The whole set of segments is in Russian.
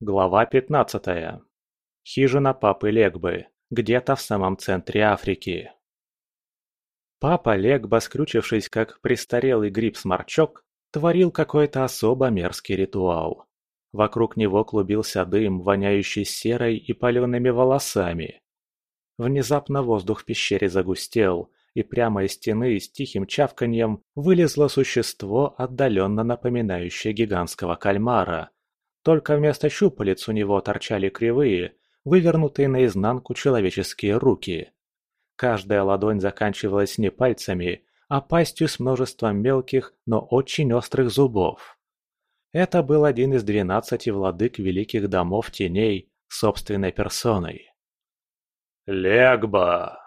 Глава пятнадцатая. Хижина папы Легбы, где-то в самом центре Африки. Папа Легба, скрючившись как престарелый гриб-сморчок, творил какой-то особо мерзкий ритуал. Вокруг него клубился дым, воняющий серой и палеными волосами. Внезапно воздух в пещере загустел, и прямо из стены с тихим чавканьем вылезло существо, отдаленно напоминающее гигантского кальмара. Только вместо щупалец у него торчали кривые, вывернутые наизнанку человеческие руки. Каждая ладонь заканчивалась не пальцами, а пастью с множеством мелких, но очень острых зубов. Это был один из двенадцати владык великих домов теней собственной персоной. «Легба!»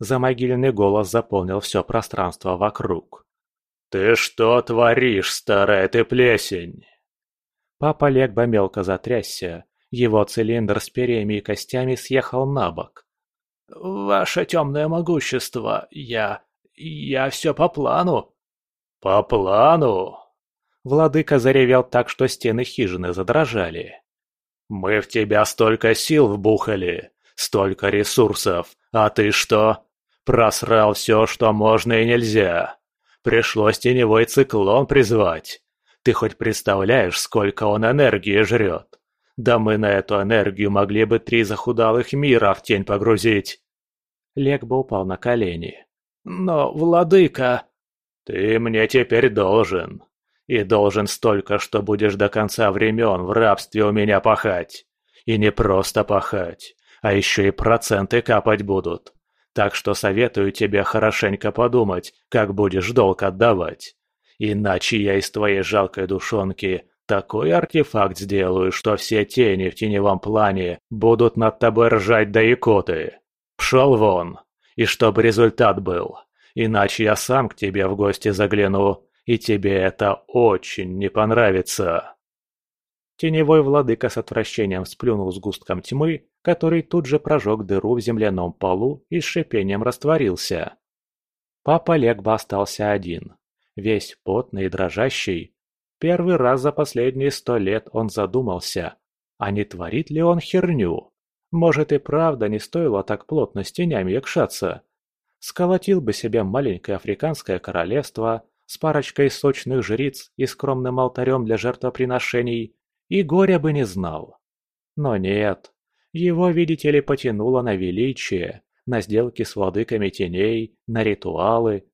Замогильный голос заполнил все пространство вокруг. «Ты что творишь, старая ты плесень?» Папа Легба мелко затрясся, его цилиндр с перьями и костями съехал на бок. «Ваше темное могущество, я... я все по плану». «По плану?» Владыка заревел так, что стены хижины задрожали. «Мы в тебя столько сил вбухали, столько ресурсов, а ты что? Просрал все, что можно и нельзя. Пришлось теневой циклон призвать. Ты хоть представляешь, сколько он энергии жрет? Да мы на эту энергию могли бы три захудалых мира в тень погрузить. Легба упал на колени. Но, владыка... Ты мне теперь должен. И должен столько, что будешь до конца времен в рабстве у меня пахать. И не просто пахать, а еще и проценты капать будут. Так что советую тебе хорошенько подумать, как будешь долг отдавать. Иначе я из твоей жалкой душонки такой артефакт сделаю, что все тени в теневом плане будут над тобой ржать до икоты. Пшел вон, и чтобы результат был. Иначе я сам к тебе в гости загляну, и тебе это очень не понравится. Теневой владыка с отвращением сплюнул с густком тьмы, который тут же прожег дыру в земляном полу и с шипением растворился. Папа Легба остался один, весь потный и дрожащий. Первый раз за последние сто лет он задумался, а не творит ли он херню. Может и правда не стоило так плотно с тенями якшаться. Сколотил бы себе маленькое африканское королевство с парочкой сочных жриц и скромным алтарем для жертвоприношений, и горя бы не знал. Но нет, его, видите ли, потянуло на величие, на сделки с владыками теней, на ритуалы.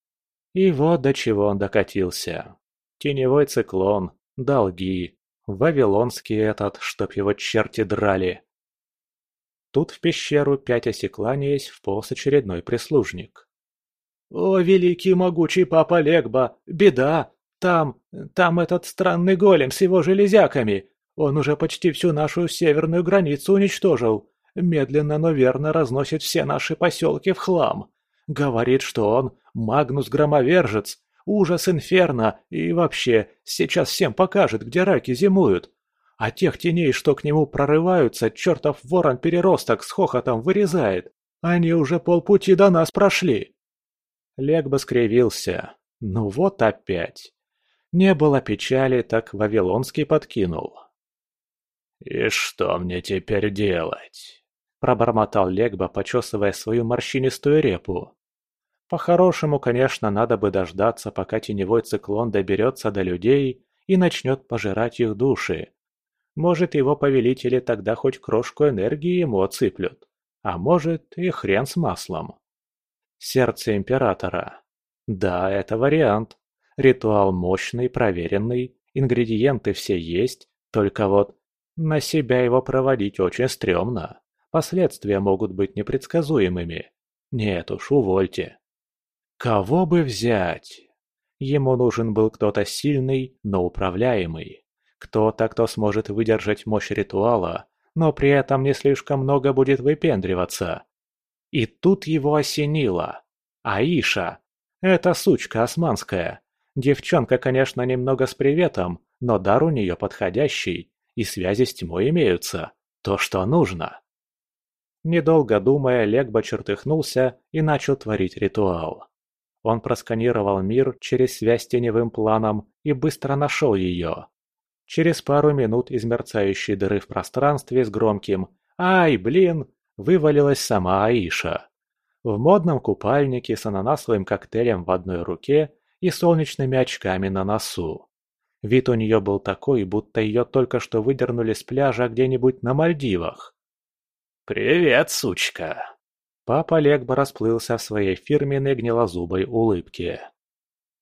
И вот до чего он докатился. Теневой циклон, долги, вавилонский этот, чтоб его черти драли. Тут в пещеру пять осекланяясь вполз очередной прислужник. «О, великий могучий папа Легба! Беда! Там, там этот странный голем с его железяками! Он уже почти всю нашу северную границу уничтожил. Медленно, но верно разносит все наши поселки в хлам. Говорит, что он Магнус-громовержец, ужас Инферно и вообще сейчас всем покажет, где раки зимуют. А тех теней, что к нему прорываются, чертов ворон-переросток с хохотом вырезает. Они уже полпути до нас прошли. Легба скривился. Ну вот опять. Не было печали, так Вавилонский подкинул. «И что мне теперь делать?» – пробормотал Легба, почесывая свою морщинистую репу. По-хорошему, конечно, надо бы дождаться, пока теневой циклон доберется до людей и начнет пожирать их души. Может, его повелители тогда хоть крошку энергии ему отсыплют. А может, и хрен с маслом. Сердце Императора. Да, это вариант. Ритуал мощный, проверенный, ингредиенты все есть, только вот на себя его проводить очень стрёмно. Последствия могут быть непредсказуемыми. Нет уж, увольте. Кого бы взять? Ему нужен был кто-то сильный, но управляемый. Кто-то, кто сможет выдержать мощь ритуала, но при этом не слишком много будет выпендриваться. И тут его осенило. Аиша. Это сучка османская. Девчонка, конечно, немного с приветом, но дар у нее подходящий и связи с тьмой имеются. То, что нужно. Недолго думая, Легба чертыхнулся и начал творить ритуал. Он просканировал мир через связь теневым планом и быстро нашел ее. Через пару минут из мерцающей дыры в пространстве с громким «Ай, блин!» вывалилась сама Аиша. В модном купальнике с ананасовым коктейлем в одной руке и солнечными очками на носу. Вид у нее был такой, будто ее только что выдернули с пляжа где-нибудь на Мальдивах. «Привет, сучка!» Папа Легба расплылся в своей фирменной гнилозубой улыбке.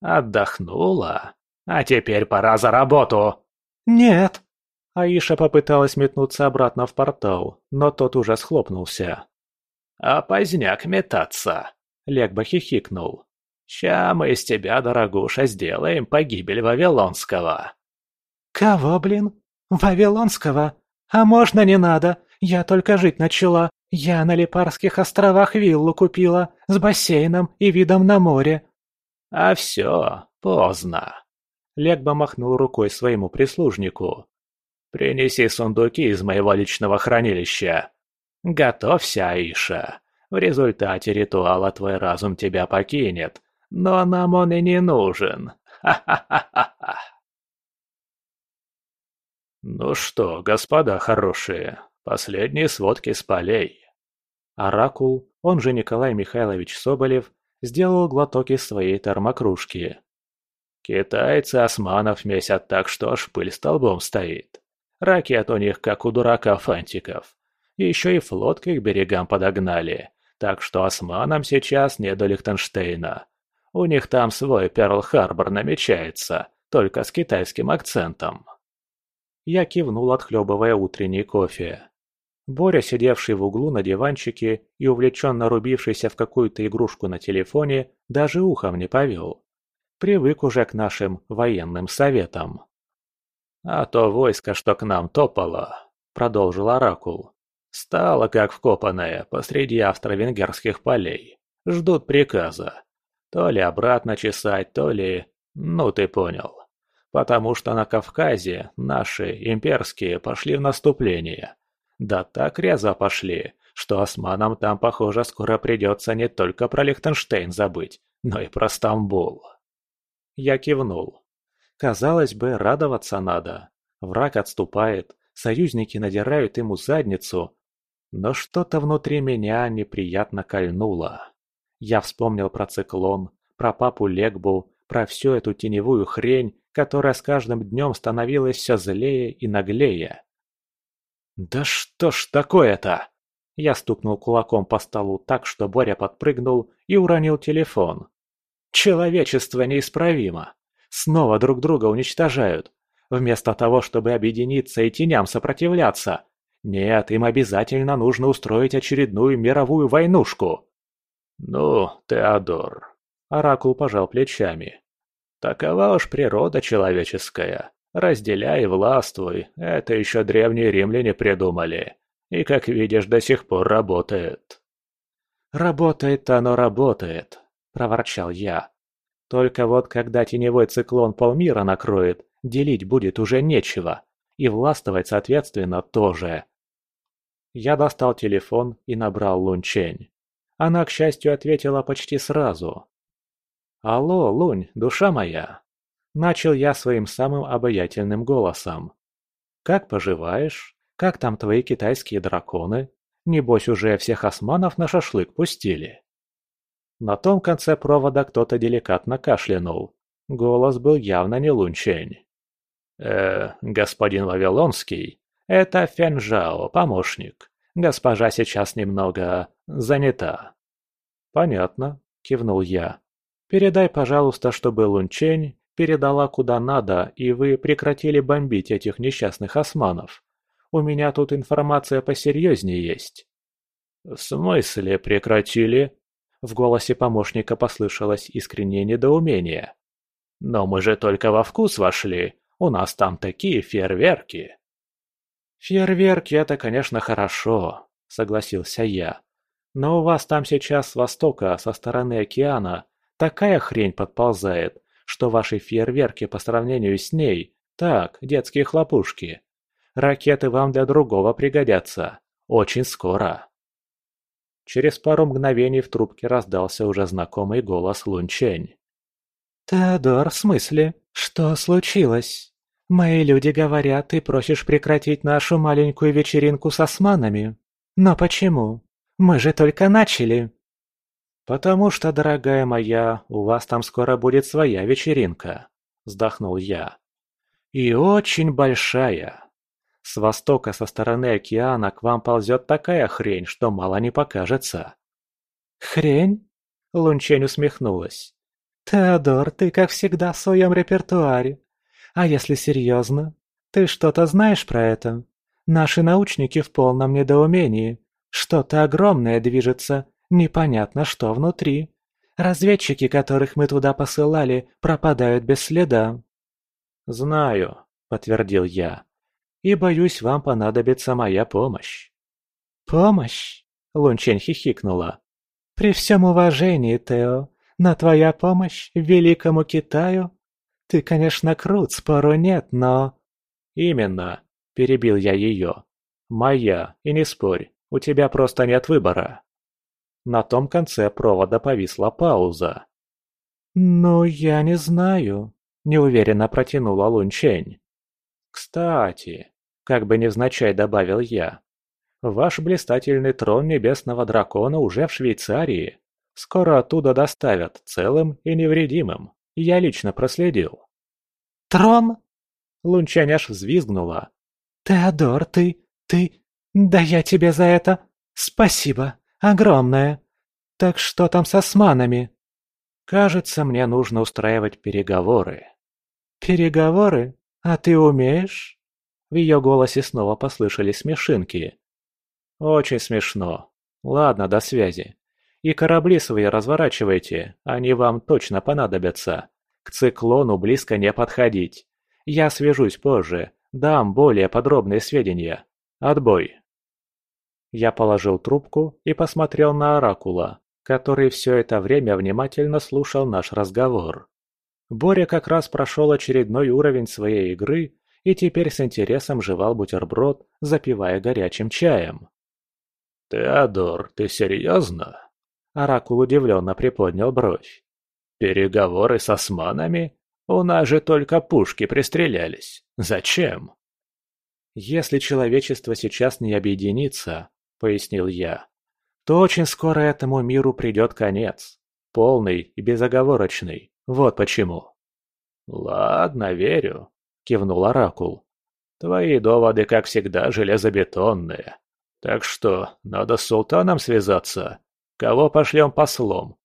«Отдохнула? А теперь пора за работу!» «Нет!» Аиша попыталась метнуться обратно в портал, но тот уже схлопнулся. «А поздняк метаться!» Легба хихикнул. «Ща мы из тебя, дорогуша, сделаем погибель Вавилонского!» «Кого, блин? Вавилонского? А можно не надо? Я только жить начала. Я на Липарских островах виллу купила, с бассейном и видом на море». «А все, поздно!» Легба махнул рукой своему прислужнику. «Принеси сундуки из моего личного хранилища. Готовься, Аиша. В результате ритуала твой разум тебя покинет, но нам он и не нужен. Ха-ха-ха-ха!» «Ну что, господа хорошие, последние сводки с полей». Оракул, он же Николай Михайлович Соболев, сделал глоток из своей термокружки. Китайцы османов месят так, что аж пыль столбом стоит. Ракет у них, как у дурака фантиков. Еще и флот к их берегам подогнали, так что османам сейчас не до Лихтенштейна. У них там свой Перл-Харбор намечается, только с китайским акцентом. Я кивнул, отхлебывая утренний кофе. Боря, сидевший в углу на диванчике и увлеченно рубившийся в какую-то игрушку на телефоне, даже ухом не повел. Привык уже к нашим военным советам. «А то войско, что к нам топало», — продолжил Оракул, — «стало как вкопанное посреди австро-венгерских полей. Ждут приказа. То ли обратно чесать, то ли... Ну, ты понял. Потому что на Кавказе наши, имперские, пошли в наступление. Да так резво пошли, что османам там, похоже, скоро придется не только про Лихтенштейн забыть, но и про Стамбул. Я кивнул. Казалось бы, радоваться надо. Враг отступает, союзники надирают ему задницу. Но что-то внутри меня неприятно кольнуло. Я вспомнил про циклон, про папу Легбу, про всю эту теневую хрень, которая с каждым днем становилась все злее и наглее. «Да что ж такое-то?» Я стукнул кулаком по столу так, что Боря подпрыгнул и уронил телефон. Человечество неисправимо. Снова друг друга уничтожают. Вместо того, чтобы объединиться и теням сопротивляться. Нет, им обязательно нужно устроить очередную мировую войнушку. Ну, Теодор. Оракул пожал плечами. Такова уж природа человеческая. Разделяй и властвуй. Это еще древние римляне придумали. И, как видишь, до сих пор работает. Работает оно работает проворчал я. Только вот когда теневой циклон полмира накроет, делить будет уже нечего. И властвовать, соответственно, тоже. Я достал телефон и набрал Лунчень. Она, к счастью, ответила почти сразу. «Алло, Лунь, душа моя!» Начал я своим самым обаятельным голосом. «Как поживаешь? Как там твои китайские драконы? Небось, уже всех османов на шашлык пустили?» На том конце провода кто-то деликатно кашлянул. Голос был явно не лунчень. «Э, господин Вавилонский, это Фенжао, помощник. Госпожа сейчас немного занята». «Понятно», — кивнул я. «Передай, пожалуйста, чтобы Лунчень передала куда надо, и вы прекратили бомбить этих несчастных османов. У меня тут информация посерьезнее есть». «В смысле прекратили?» В голосе помощника послышалось искреннее недоумение. «Но мы же только во вкус вошли. У нас там такие фейерверки!» «Фейерверки — это, конечно, хорошо», — согласился я. «Но у вас там сейчас с востока, со стороны океана, такая хрень подползает, что ваши фейерверки по сравнению с ней — так, детские хлопушки. Ракеты вам для другого пригодятся. Очень скоро». Через пару мгновений в трубке раздался уже знакомый голос Лунчень. «Теодор, в смысле? Что случилось?» Мои люди говорят, ты просишь прекратить нашу маленькую вечеринку с османами. Но почему? Мы же только начали. Потому что, дорогая моя, у вас там скоро будет своя вечеринка, вздохнул я. И очень большая. С востока со стороны океана к вам ползет такая хрень, что мало не покажется. Хрень? Лунчень усмехнулась. Теодор, ты как всегда в своем репертуаре. А если серьезно? Ты что-то знаешь про это? Наши научники в полном недоумении. Что-то огромное движется, непонятно что внутри. Разведчики, которых мы туда посылали, пропадают без следа. «Знаю», — подтвердил я. «И боюсь, вам понадобится моя помощь». «Помощь?» — Лунчень хихикнула. «При всем уважении, Тео, на твоя помощь великому Китаю ты, конечно, крут, спору нет, но...» «Именно», – перебил я ее. «Моя, и не спорь, у тебя просто нет выбора». На том конце провода повисла пауза. «Ну, я не знаю», – неуверенно протянула Лунчень. «Кстати», – как бы невзначай добавил я, – «ваш блистательный трон небесного дракона уже в Швейцарии. Скоро оттуда доставят, целым и невредимым». Я лично проследил. «Трон?» Лунчань аж взвизгнула. «Теодор, ты... ты... Да я тебе за это... Спасибо. Огромное. Так что там с османами?» «Кажется, мне нужно устраивать переговоры». «Переговоры? А ты умеешь?» В ее голосе снова послышались смешинки. «Очень смешно. Ладно, до связи. И корабли свои разворачивайте, они вам точно понадобятся. К циклону близко не подходить. Я свяжусь позже, дам более подробные сведения. Отбой. Я положил трубку и посмотрел на Оракула, который все это время внимательно слушал наш разговор. Боря как раз прошел очередной уровень своей игры и теперь с интересом жевал бутерброд, запивая горячим чаем. «Теодор, ты серьезно?» Оракул удивленно приподнял бровь. «Переговоры с османами? У нас же только пушки пристрелялись. Зачем?» «Если человечество сейчас не объединится, — пояснил я, — то очень скоро этому миру придет конец. Полный и безоговорочный. Вот почему». «Ладно, верю», — кивнул Оракул. «Твои доводы, как всегда, железобетонные. Так что, надо с султаном связаться?» Кого пошлем послом?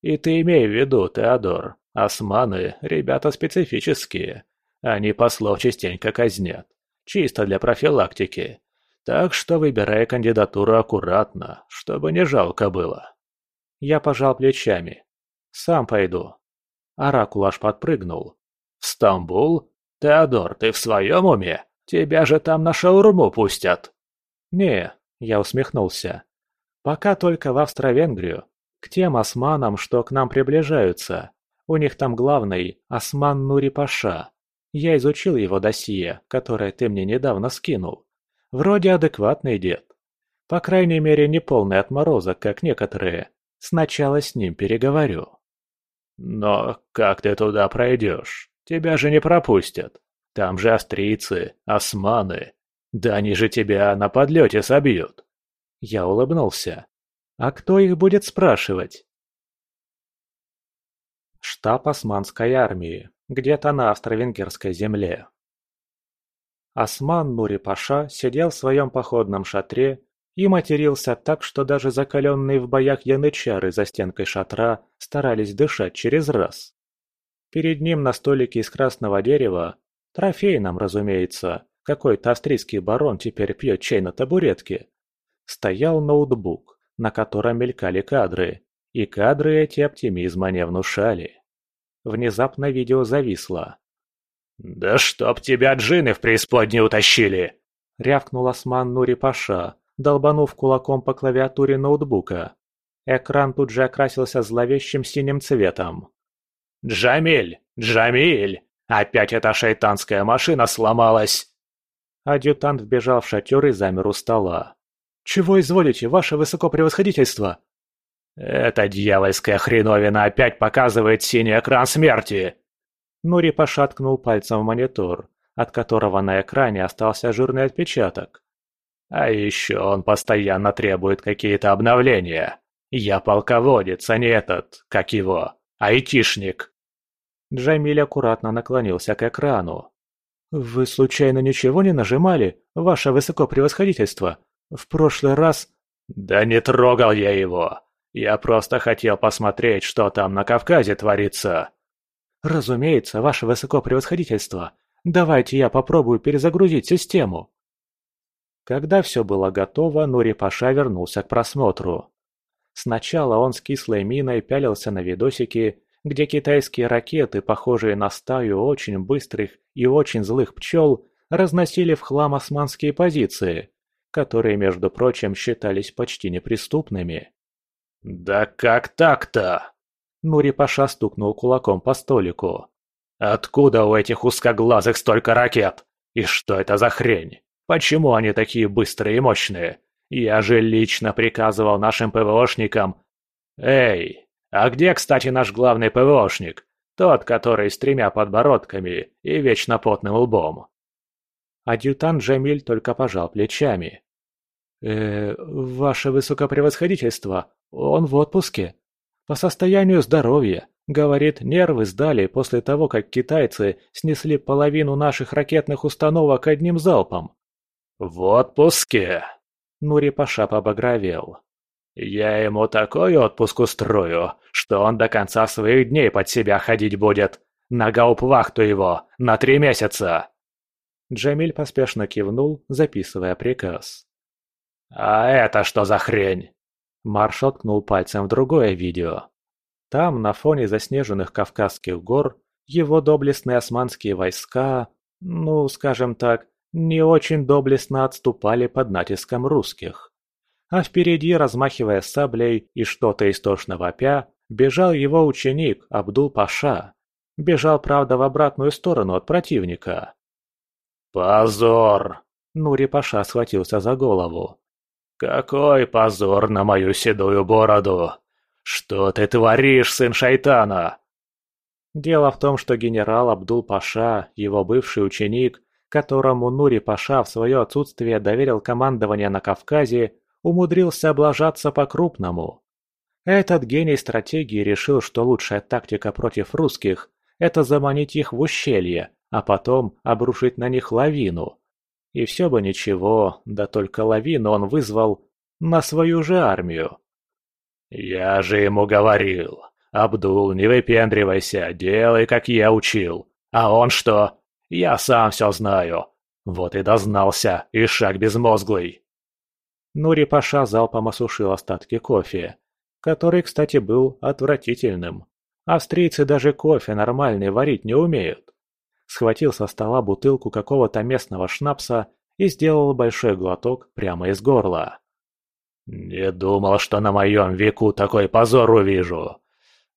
И ты имей в виду, Теодор, османы – ребята специфические. Они послов частенько казнят. Чисто для профилактики. Так что выбирай кандидатуру аккуратно, чтобы не жалко было. Я пожал плечами. Сам пойду. Оракул аж подпрыгнул. В Стамбул? Теодор, ты в своем уме? Тебя же там на шаурму пустят. Не, я усмехнулся. Пока только в Австро-Венгрию, к тем османам, что к нам приближаются. У них там главный – Осман Нури-Паша. Я изучил его досье, которое ты мне недавно скинул. Вроде адекватный дед. По крайней мере, не полный отморозок, как некоторые. Сначала с ним переговорю. Но как ты туда пройдешь? Тебя же не пропустят. Там же австрийцы, османы. Да они же тебя на подлете собьют. Я улыбнулся. «А кто их будет спрашивать?» Штаб Османской армии, где-то на австро-венгерской земле. Осман Нури-Паша сидел в своем походном шатре и матерился так, что даже закаленные в боях янычары за стенкой шатра старались дышать через раз. Перед ним на столике из красного дерева, трофейном, разумеется, какой-то австрийский барон теперь пьет чай на табуретке, стоял ноутбук, на котором мелькали кадры, и кадры эти оптимизма не внушали. Внезапно видео зависло. «Да чтоб тебя джины в преисподней утащили!» — рявкнул Осман Нури Паша, долбанув кулаком по клавиатуре ноутбука. Экран тут же окрасился зловещим синим цветом. «Джамиль! Джамиль! Опять эта шайтанская машина сломалась!» Адъютант вбежал в шатер и замер у стола. «Чего изволите, ваше высокопревосходительство?» «Эта дьявольская хреновина опять показывает синий экран смерти!» Нури пошаткнул пальцем в монитор, от которого на экране остался жирный отпечаток. А еще он постоянно требует какие-то обновления. Я полководец, а не этот, как его, айтишник. Джамиль аккуратно наклонился к экрану. «Вы случайно ничего не нажимали, ваше высокопревосходительство? В прошлый раз...» «Да не трогал я его. Я просто хотел посмотреть, что там на Кавказе творится». «Разумеется, ваше высокопревосходительство. Давайте я попробую перезагрузить систему». Когда все было готово, Нури Паша вернулся к просмотру. Сначала он с кислой миной пялился на видосики, где китайские ракеты, похожие на стаю очень быстрых и очень злых пчел, разносили в хлам османские позиции, которые, между прочим, считались почти неприступными. «Да как так-то?» Нури Паша стукнул кулаком по столику. «Откуда у этих узкоглазых столько ракет? И что это за хрень? Почему они такие быстрые и мощные? Я же лично приказывал нашим ПВОшникам... Эй, а где, кстати, наш главный ПВОшник? Тот, который с тремя подбородками и вечно потным лбом. Адъютант Джамиль только пожал плечами. «Э, ваше высокопревосходительство, он в отпуске. По состоянию здоровья. Говорит, нервы сдали после того, как китайцы снесли половину наших ракетных установок одним залпом». «В отпуске?» Нури Паша побагровел. Я ему такой отпуск устрою, что он до конца своих дней под себя ходить будет. На гауптвахту его, на три месяца!» Джамиль поспешно кивнул, записывая приказ. «А это что за хрень?» Маршал ткнул пальцем в другое видео. Там, на фоне заснеженных Кавказских гор, его доблестные османские войска, ну, скажем так, не очень доблестно отступали под натиском русских а впереди, размахивая саблей и что-то истошно вопя, бежал его ученик Абдул-Паша. Бежал, правда, в обратную сторону от противника. «Позор!» Нури-Паша схватился за голову. «Какой позор на мою седую бороду! Что ты творишь, сын шайтана?» Дело в том, что генерал Абдул-Паша, его бывший ученик, которому Нури-Паша в свое отсутствие доверил командование на Кавказе, умудрился облажаться по-крупному. Этот гений стратегии решил, что лучшая тактика против русских – это заманить их в ущелье, а потом обрушить на них лавину. И все бы ничего, да только лавину он вызвал на свою же армию. «Я же ему говорил, Абдул, не выпендривайся, делай, как я учил. А он что? Я сам все знаю. Вот и дознался, и шаг безмозглый». Нури Паша залпом осушил остатки кофе, который, кстати, был отвратительным. Австрийцы даже кофе нормальный варить не умеют. Схватил со стола бутылку какого-то местного шнапса и сделал большой глоток прямо из горла. «Не думал, что на моем веку такой позор увижу.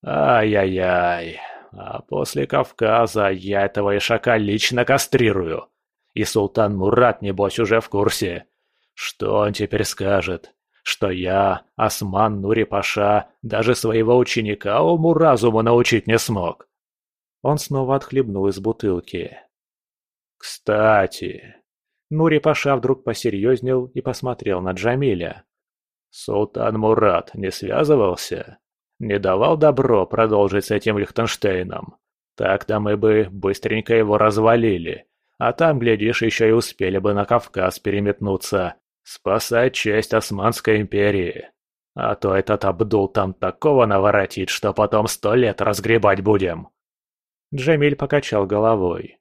Ай-яй-яй, а после Кавказа я этого ишака лично кастрирую. И султан Мурат, небось, уже в курсе. Что он теперь скажет? Что я, Осман Нури-Паша, даже своего ученика уму-разуму научить не смог? Он снова отхлебнул из бутылки. «Кстати...» Нури-Паша вдруг посерьезнел и посмотрел на Джамиля. «Султан Мурат не связывался? Не давал добро продолжить с этим Лихтенштейном? Так-то мы бы быстренько его развалили, а там, глядишь, еще и успели бы на Кавказ переметнуться Спасать честь Османской империи. А то этот Абдул там такого наворотит, что потом сто лет разгребать будем. Джамиль покачал головой.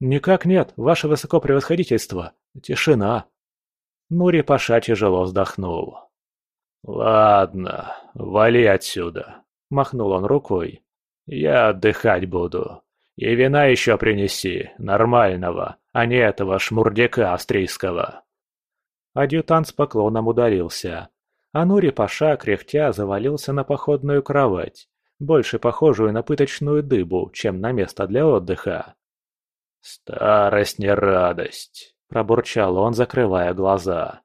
«Никак нет, ваше высокопревосходительство. Тишина». Нури Паша тяжело вздохнул. «Ладно, вали отсюда», — махнул он рукой. «Я отдыхать буду. И вина еще принеси, нормального, а не этого шмурдяка австрийского». Адъютант с поклоном ударился. А Нури Паша, кряхтя, завалился на походную кровать, больше похожую на пыточную дыбу, чем на место для отдыха. «Старость не радость», — пробурчал он, закрывая глаза.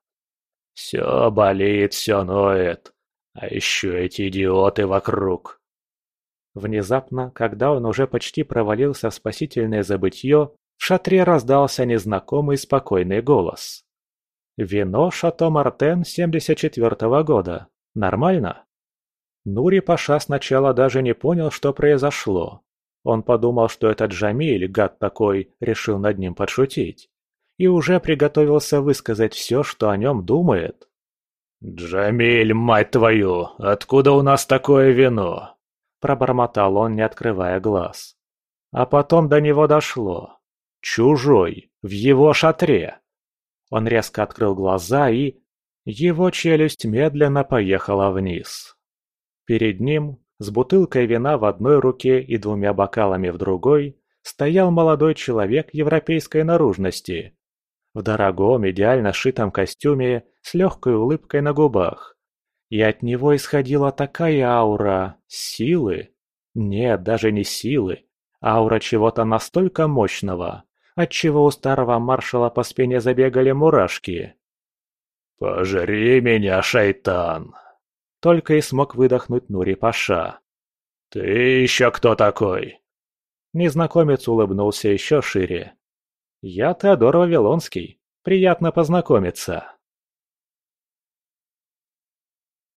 «Все болит, все ноет, а еще эти идиоты вокруг». Внезапно, когда он уже почти провалился в спасительное забытье, В шатре раздался незнакомый спокойный голос. «Вино Шато Мартен 74-го года. Нормально?» Нури Паша сначала даже не понял, что произошло. Он подумал, что этот Джамиль, гад такой, решил над ним подшутить. И уже приготовился высказать все, что о нем думает. «Джамиль, мать твою, откуда у нас такое вино?» Пробормотал он, не открывая глаз. А потом до него дошло. Чужой, в его шатре. Он резко открыл глаза и... Его челюсть медленно поехала вниз. Перед ним, с бутылкой вина в одной руке и двумя бокалами в другой, стоял молодой человек европейской наружности. В дорогом, идеально сшитом костюме с легкой улыбкой на губах. И от него исходила такая аура силы. Нет, даже не силы. Аура чего-то настолько мощного, отчего у старого маршала по спине забегали мурашки. «Пожри меня, шайтан!» Только и смог выдохнуть Нури Паша. «Ты еще кто такой?» Незнакомец улыбнулся еще шире. «Я Теодор Вавилонский. Приятно познакомиться».